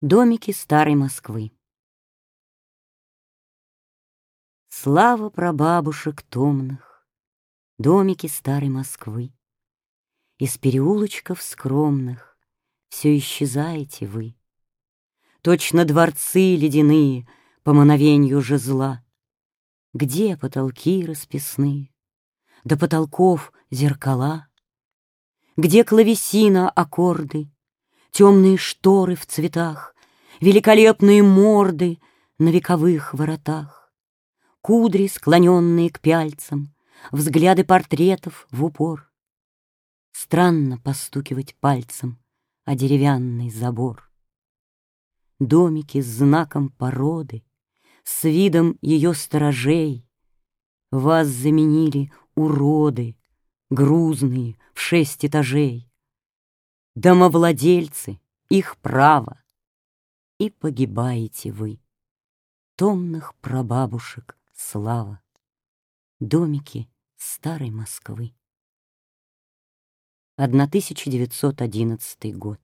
Домики старой Москвы Слава прабабушек томных, Домики старой Москвы. Из переулочков скромных Все исчезаете вы. Точно дворцы ледяные По мановенью же зла. Где потолки расписные? До потолков зеркала? Где клавесина аккорды? Темные шторы в цветах, великолепные морды на вековых воротах, кудри, склоненные к пяльцам, взгляды портретов в упор. Странно постукивать пальцем о деревянный забор. Домики с знаком породы, с видом ее сторожей, Вас заменили уроды, грузные в шесть этажей. Домовладельцы, их право. И погибаете вы. Томных прабабушек слава. Домики старой Москвы. 1911 год.